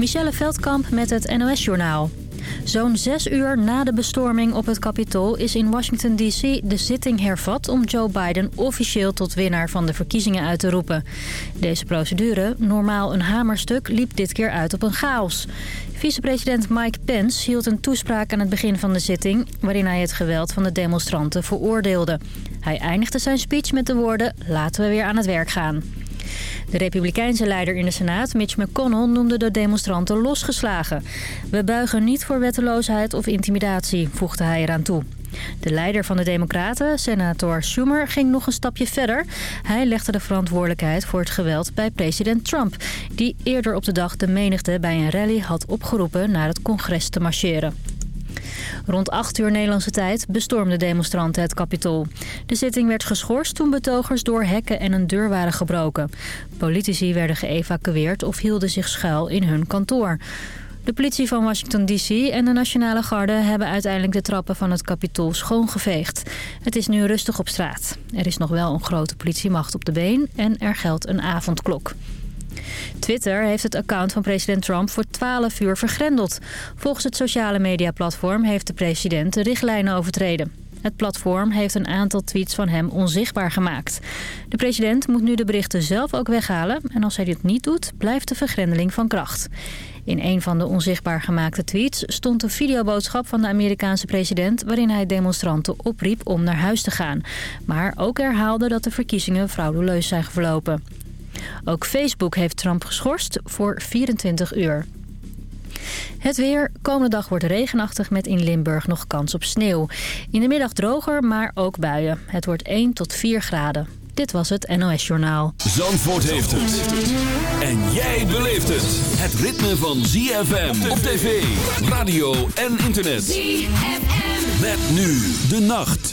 Michelle Veldkamp met het NOS-journaal. Zo'n zes uur na de bestorming op het Capitool is in Washington D.C. de zitting hervat... om Joe Biden officieel tot winnaar van de verkiezingen uit te roepen. Deze procedure, normaal een hamerstuk, liep dit keer uit op een chaos. Vicepresident Mike Pence hield een toespraak aan het begin van de zitting... waarin hij het geweld van de demonstranten veroordeelde. Hij eindigde zijn speech met de woorden... laten we weer aan het werk gaan. De republikeinse leider in de Senaat, Mitch McConnell, noemde de demonstranten losgeslagen. We buigen niet voor wetteloosheid of intimidatie, voegde hij eraan toe. De leider van de Democraten, senator Schumer, ging nog een stapje verder. Hij legde de verantwoordelijkheid voor het geweld bij president Trump... die eerder op de dag de menigte bij een rally had opgeroepen naar het congres te marcheren. Rond 8 uur Nederlandse tijd bestormden demonstranten het kapitool. De zitting werd geschorst toen betogers door hekken en een deur waren gebroken. Politici werden geëvacueerd of hielden zich schuil in hun kantoor. De politie van Washington D.C. en de Nationale Garde hebben uiteindelijk de trappen van het kapitool schoongeveegd. Het is nu rustig op straat. Er is nog wel een grote politiemacht op de been en er geldt een avondklok. Twitter heeft het account van president Trump voor 12 uur vergrendeld. Volgens het sociale mediaplatform heeft de president de richtlijnen overtreden. Het platform heeft een aantal tweets van hem onzichtbaar gemaakt. De president moet nu de berichten zelf ook weghalen... en als hij dit niet doet, blijft de vergrendeling van kracht. In een van de onzichtbaar gemaakte tweets stond een videoboodschap van de Amerikaanse president... waarin hij demonstranten opriep om naar huis te gaan. Maar ook herhaalde dat de verkiezingen frauduleus zijn verlopen. Ook Facebook heeft Trump geschorst voor 24 uur. Het weer. Komende dag wordt regenachtig met in Limburg nog kans op sneeuw. In de middag droger, maar ook buien. Het wordt 1 tot 4 graden. Dit was het NOS Journaal. Zandvoort heeft het. En jij beleeft het. Het ritme van ZFM op tv, radio en internet. ZFM. Met nu de nacht.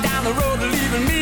down the road leaving me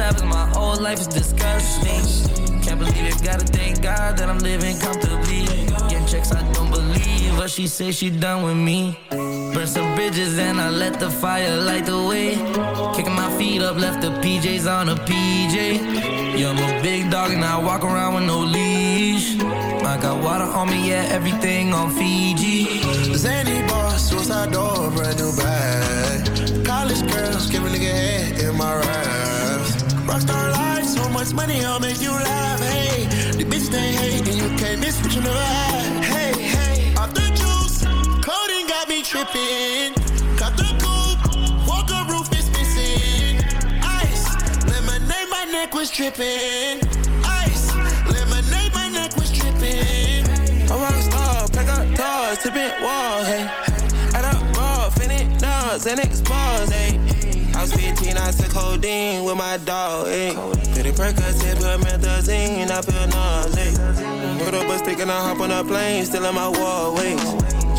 My whole life is disgusting. Can't believe it, gotta thank God that I'm living comfortably. Getting checks, I don't believe, but she say she done with me. Burn some bridges and I let the fire light the way. Kicking my feet up, left the PJs on a PJ. Yeah, I'm a big dog and I walk around with no leash. I got water on me, yeah, everything on Fiji. Zany boss, suicide door, brand new bag. College girls, give a nigga head in my raps. Rockstar life, so much money, I'll make you laugh. Hey, the bitch they hate, and you can't miss what you never had. Hey, hey, off the juice, codeine got me tripping. Cut the coupe, walker roof is missing. Ice, lemonade, my neck was tripping. Ice, lemonade, my neck was tripping. A rock star, pack up doors, tipping walls, hey. Add up raw, finish nuts, and expose, hey. I was 15, I took codeine with my dog, ayy. Pretty Percocet, put methazine, I feel nauseous. Put up a stick and I hop on a plane, still in my wall, waist.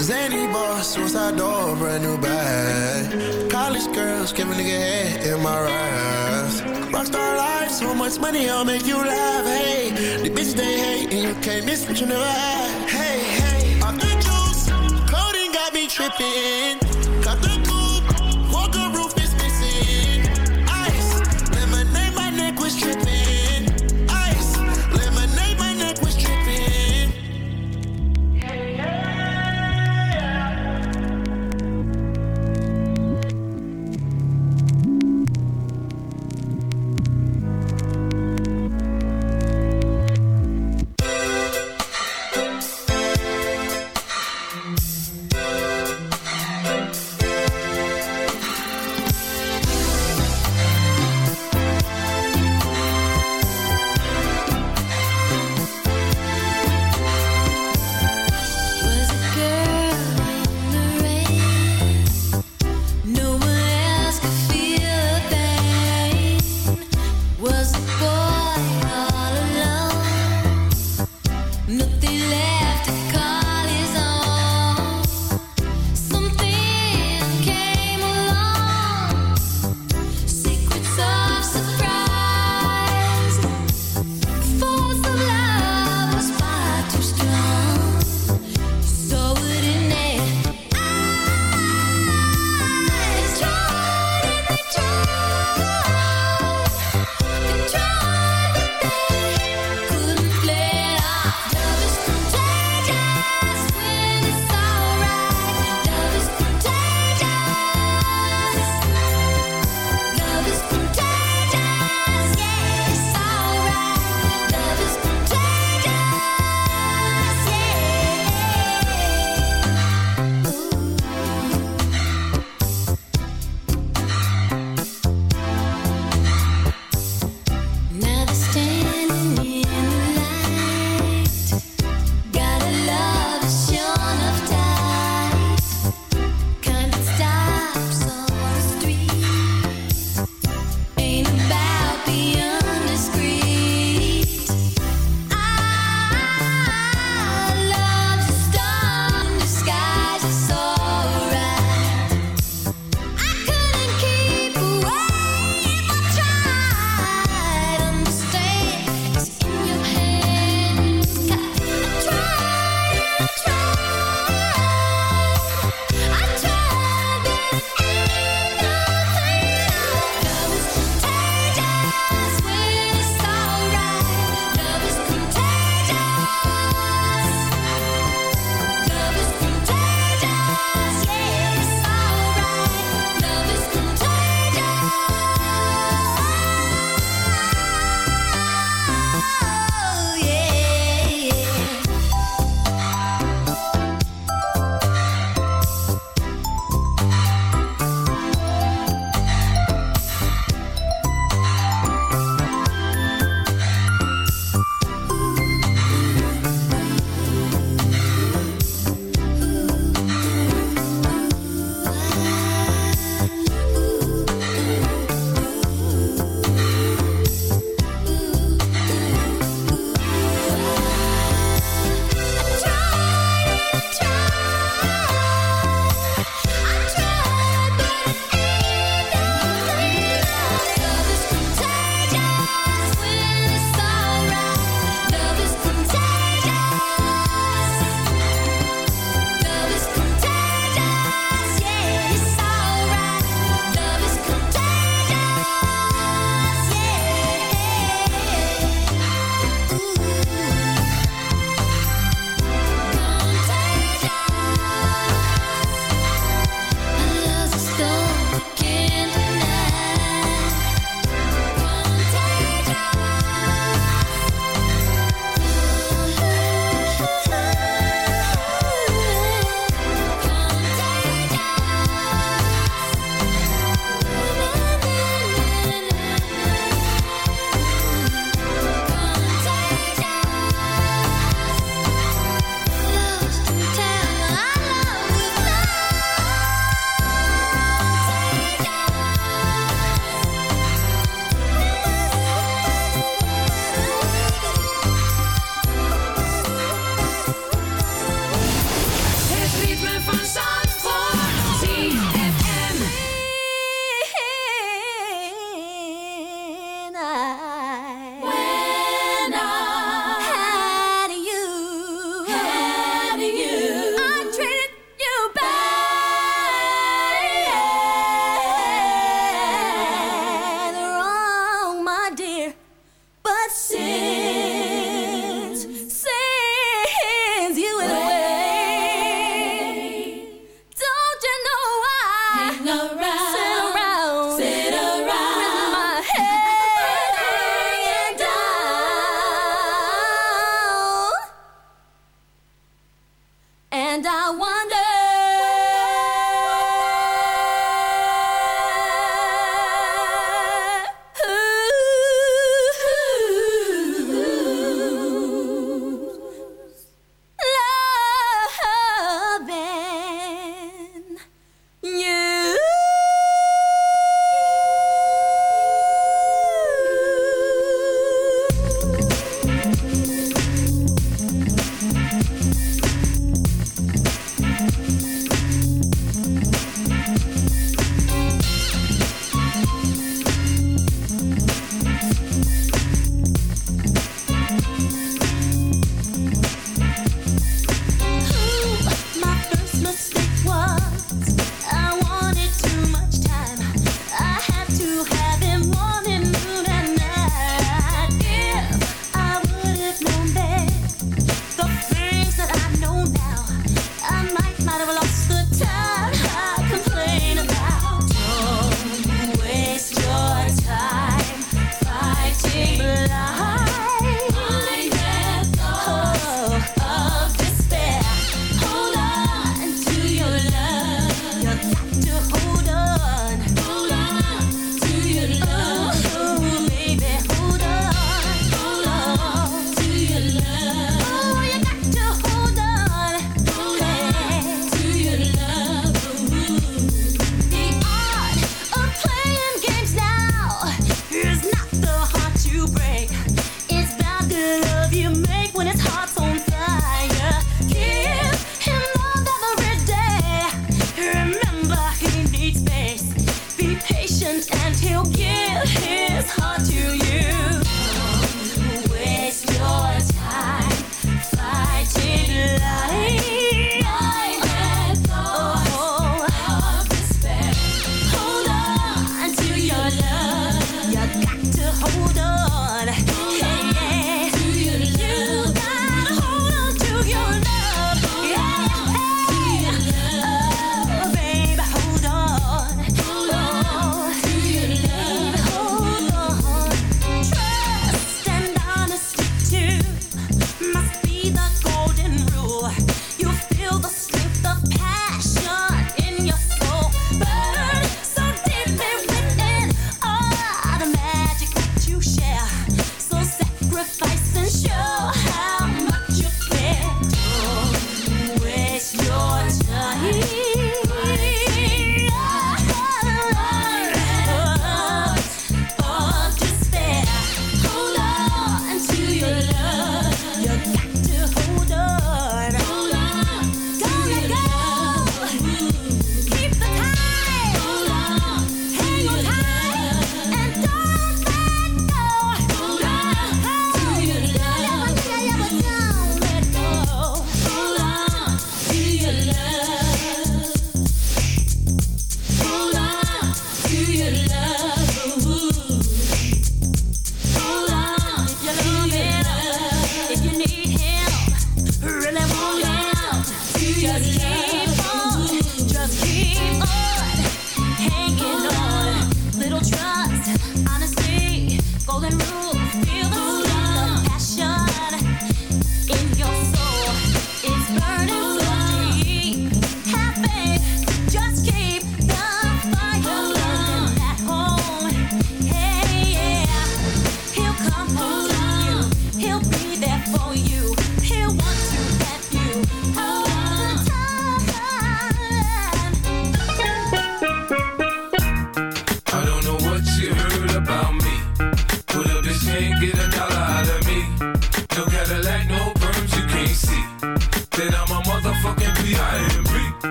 Zany boss, suicide door, brand new bag. College girls, give a nigga head in my raps. Rockstar life, so much money, I'll make you laugh. Hey, the bitch they hate, and you can't miss what you never had. Hey, hey, off the juice, codeine got me tripping. Cut the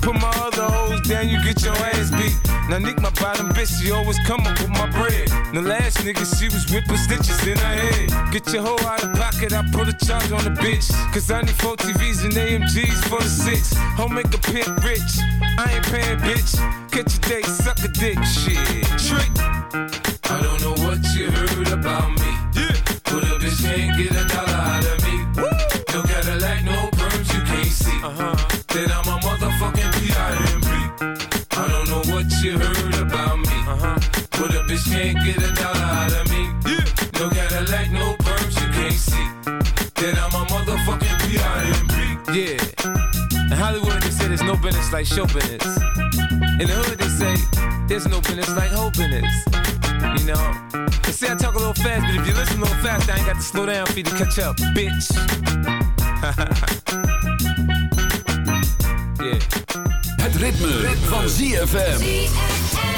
Put my other hoes down, you get your ass beat. Now Nick, my bottom bitch, she always come up with my bread. The last nigga, she was whipping stitches in her head. Get your hoe out of pocket, I put a charge on the bitch. Cause I need four TVs and AMGs for the six. Home make a pimp rich. I ain't paying, bitch. Catch a date, suck a dick, shit. Trick. I don't know what you heard about me. Yeah. But a bitch can't get bitch can't get a dollar out of me. Yeah. No Cadillac, no perms you can't see. Then I'm a motherfucking P.I.M.P. Yeah. In Hollywood, they say there's no business like show business. In the hood, they say there's no business like hoe business. You know? They say I talk a little fast, but if you listen a little fast, I ain't got to slow down for you to catch up, bitch. yeah. Het ritme, van ZFM.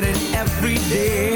regret it every day.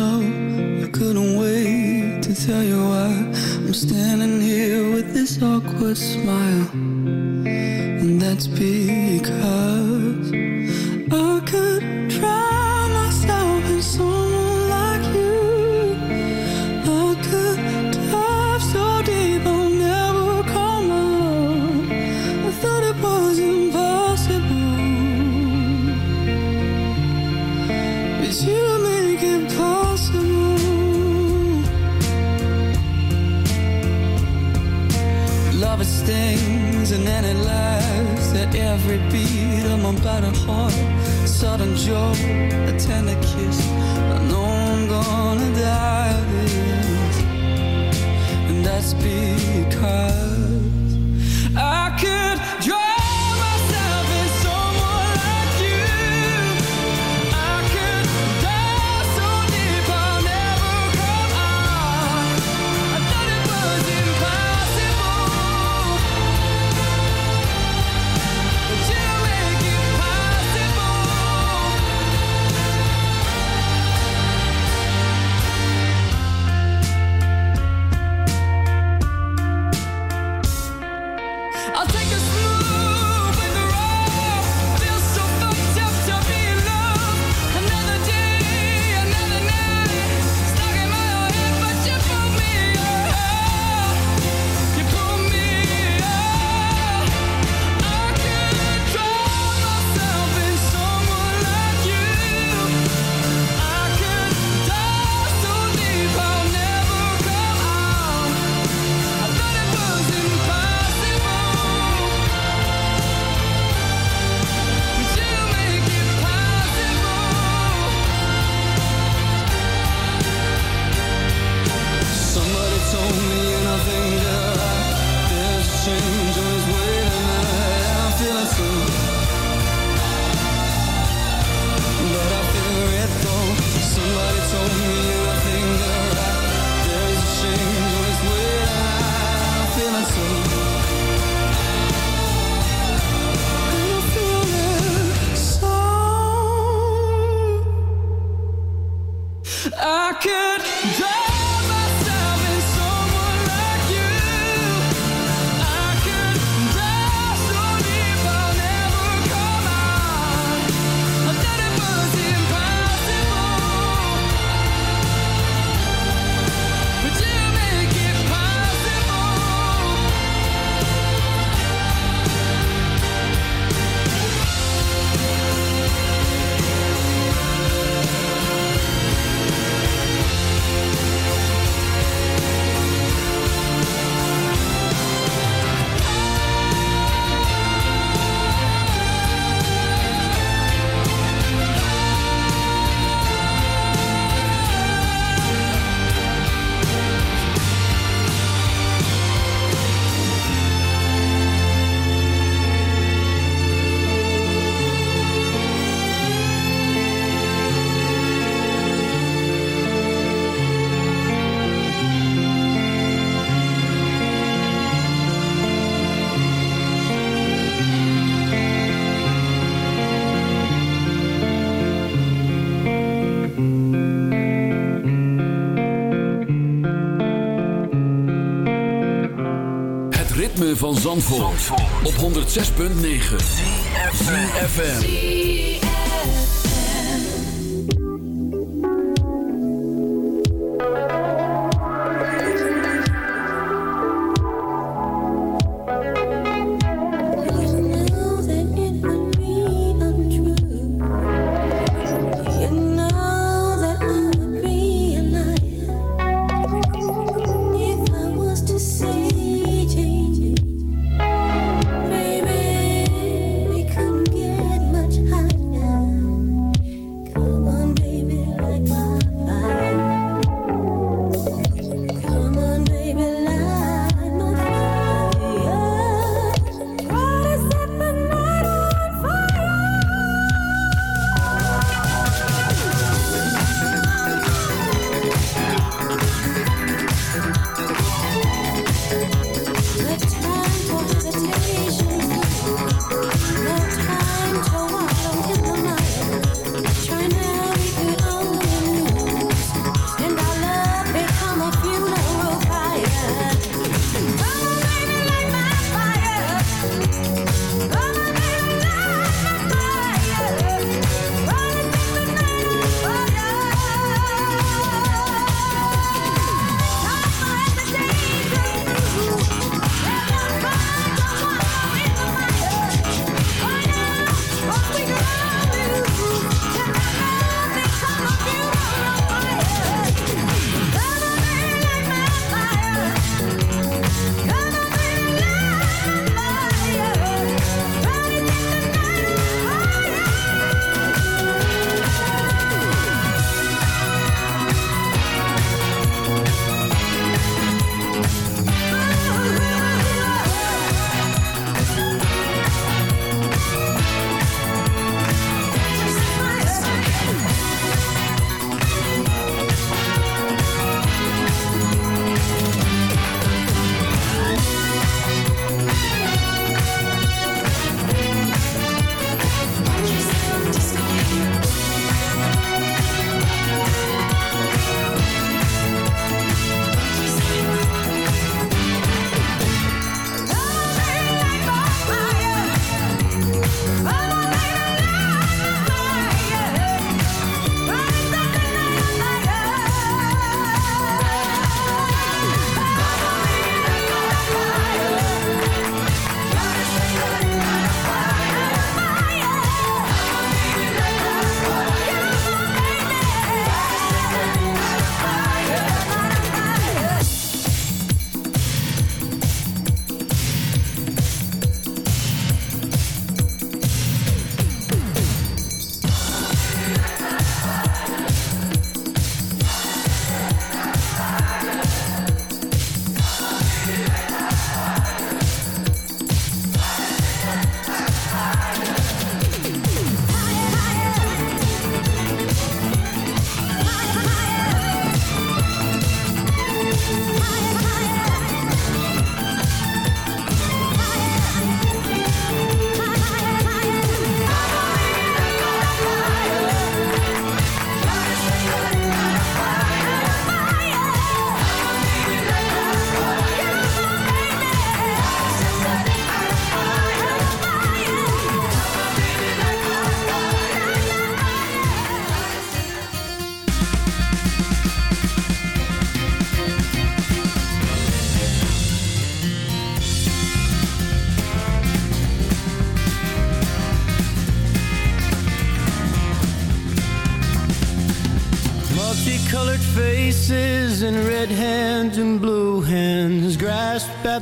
I couldn't wait to tell you why. I'm standing here with this awkward smile. And that's because Love it stings and then it laughs at every beat of my battered heart. a Sudden joy, a tender kiss. I know I'm gonna die of this, and that's because I could drive. I could die. Op 106.9 FM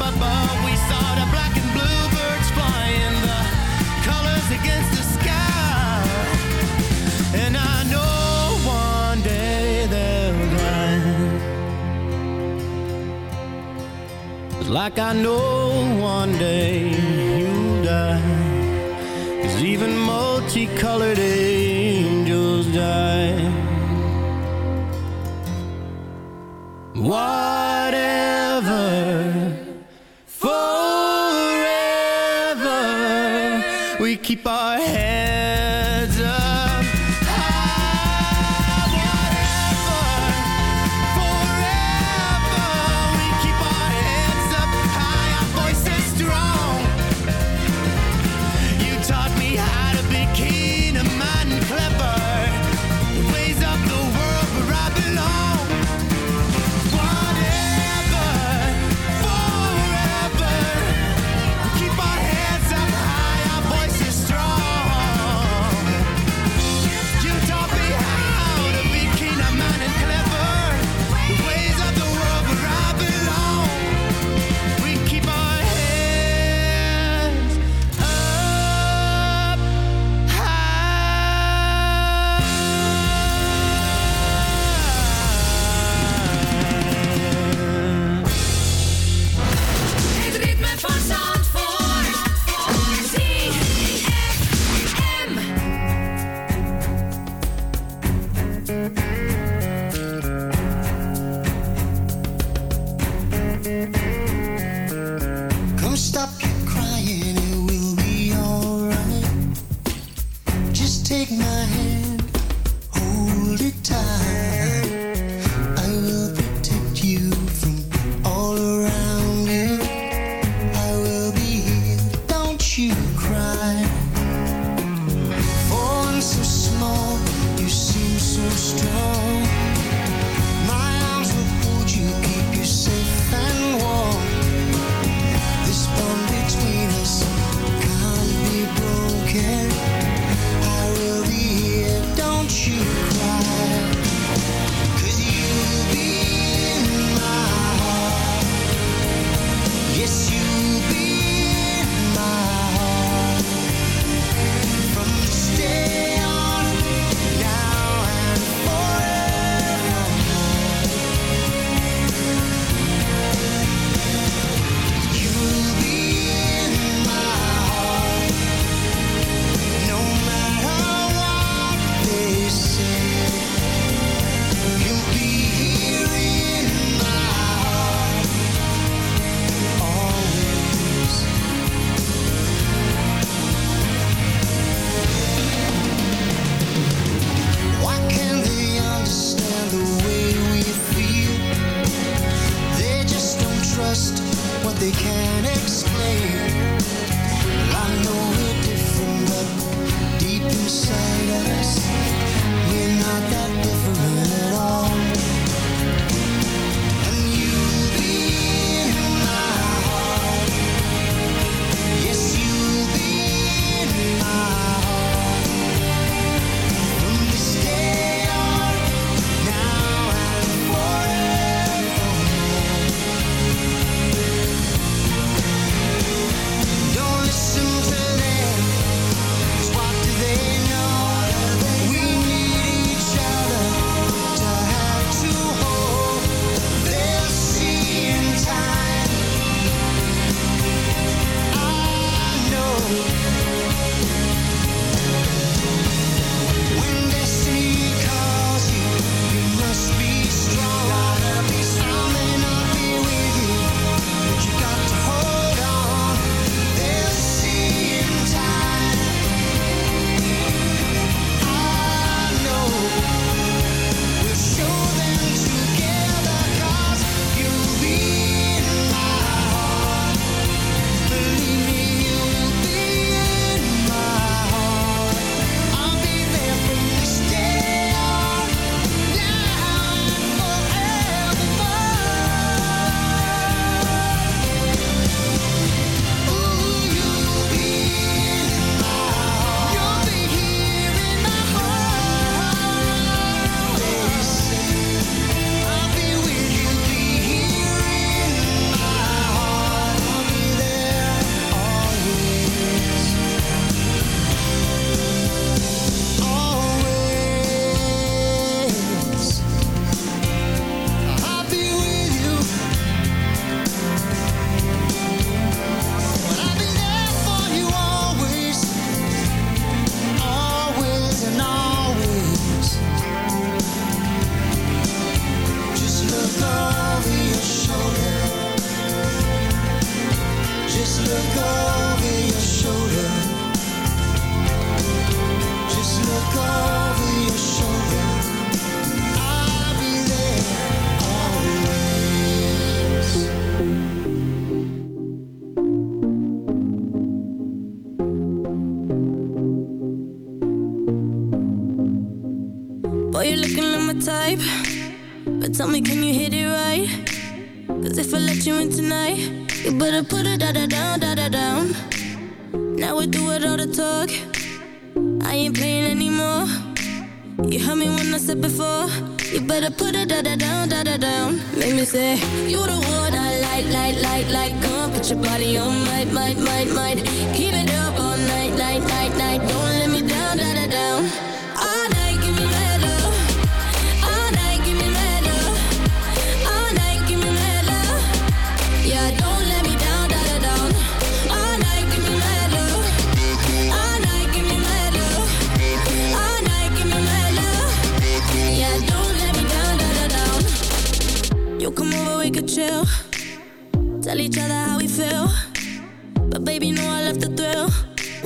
above, we saw the black and blue birds flying, the colors against the sky. And I know one day they'll die. Like I know one day you'll die. Cause even multicolored angels die. Whatever, Keep it up all night, night, night, night. Don't let me down, da down. All night, give me love. All night, give me love. All night, give me love. Yeah, don't let me down, da down. All night, give me love. All night, give me love. All night, give me love. Yeah, don't let me down, da down. You come over, we could chill. Tell each other how we feel.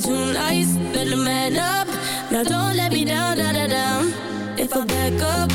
Be too nice, better man up. Now don't let me down, da da down. If I back up,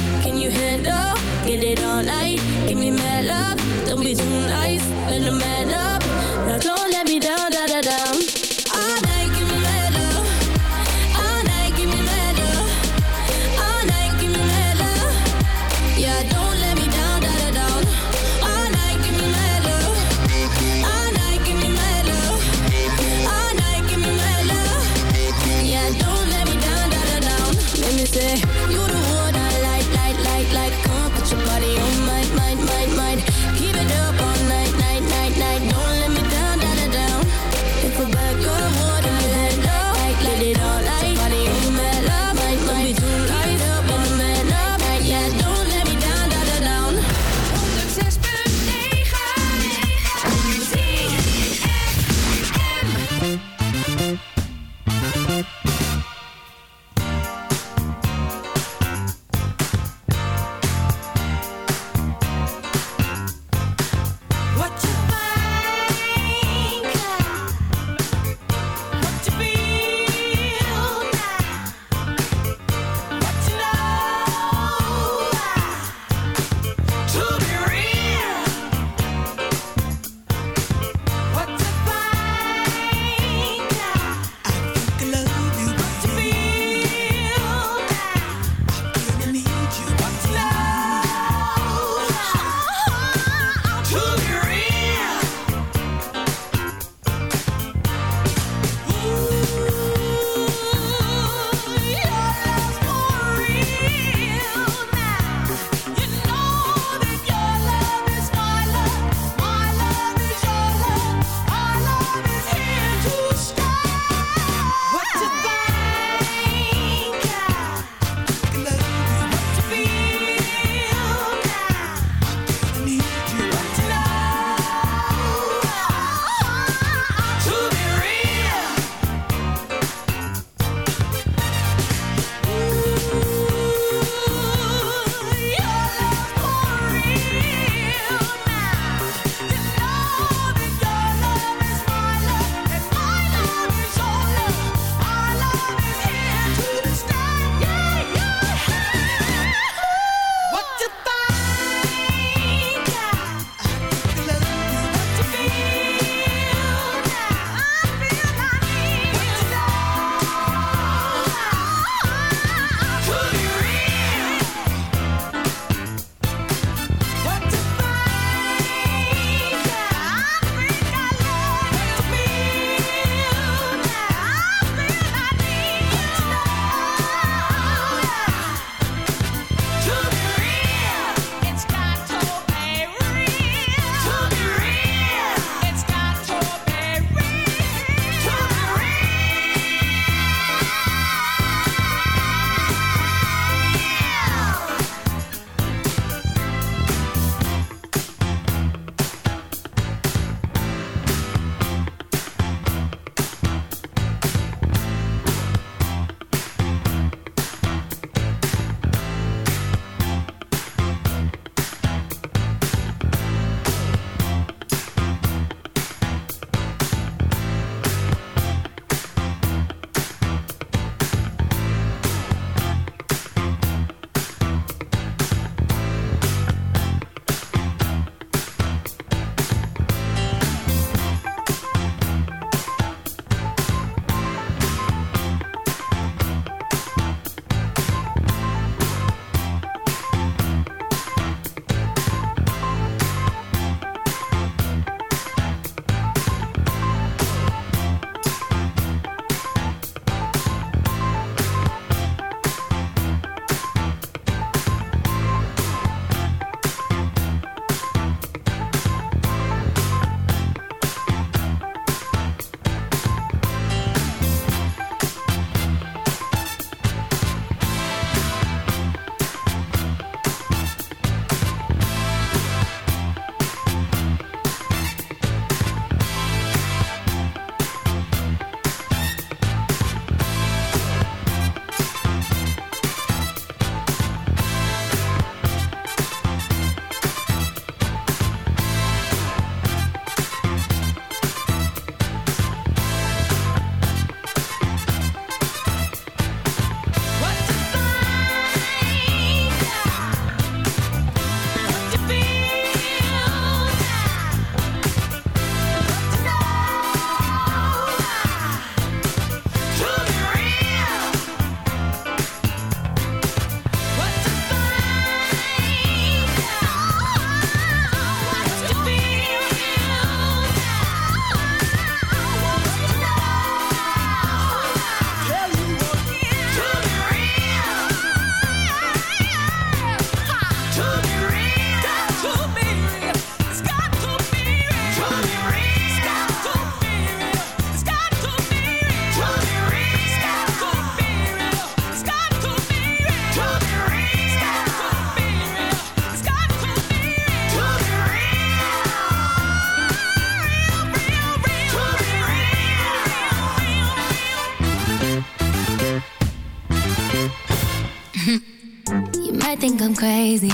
crazy,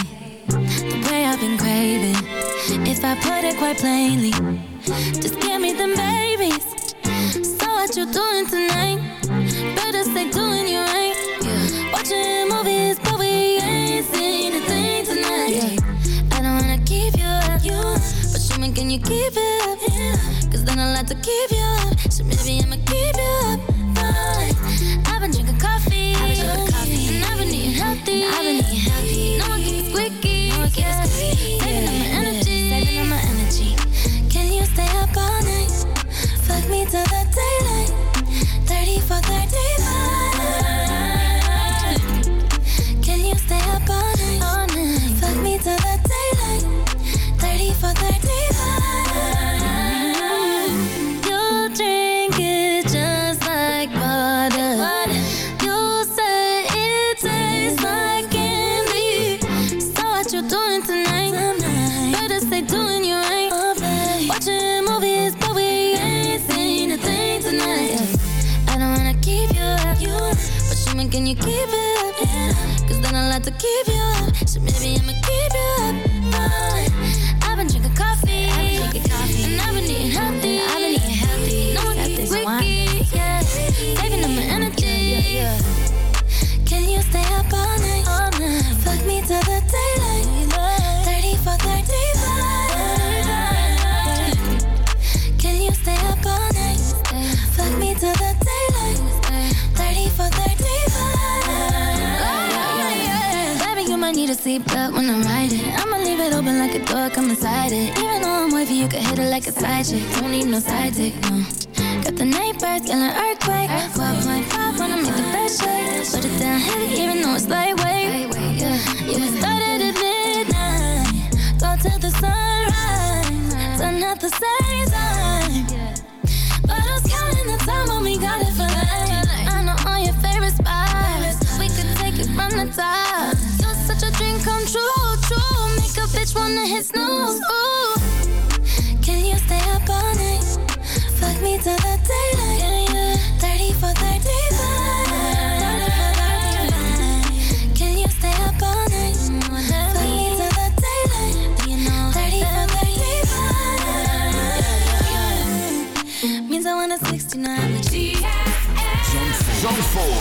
the way I've been craving. If I put it quite plainly, just give me them babies. So what you doing tonight? Better stay doing you right. Yeah. Watching movies, but we ain't seen a thing tonight. Yeah. I don't wanna keep you up, you, but you can you keep it up. Yeah. Cause then I'll have to keep you up hit it like a side chick. Don't need no side Ik no. Got the night birds, an earthquake. 12.5 when I make the best shake. Put it down heavy, even though. Four.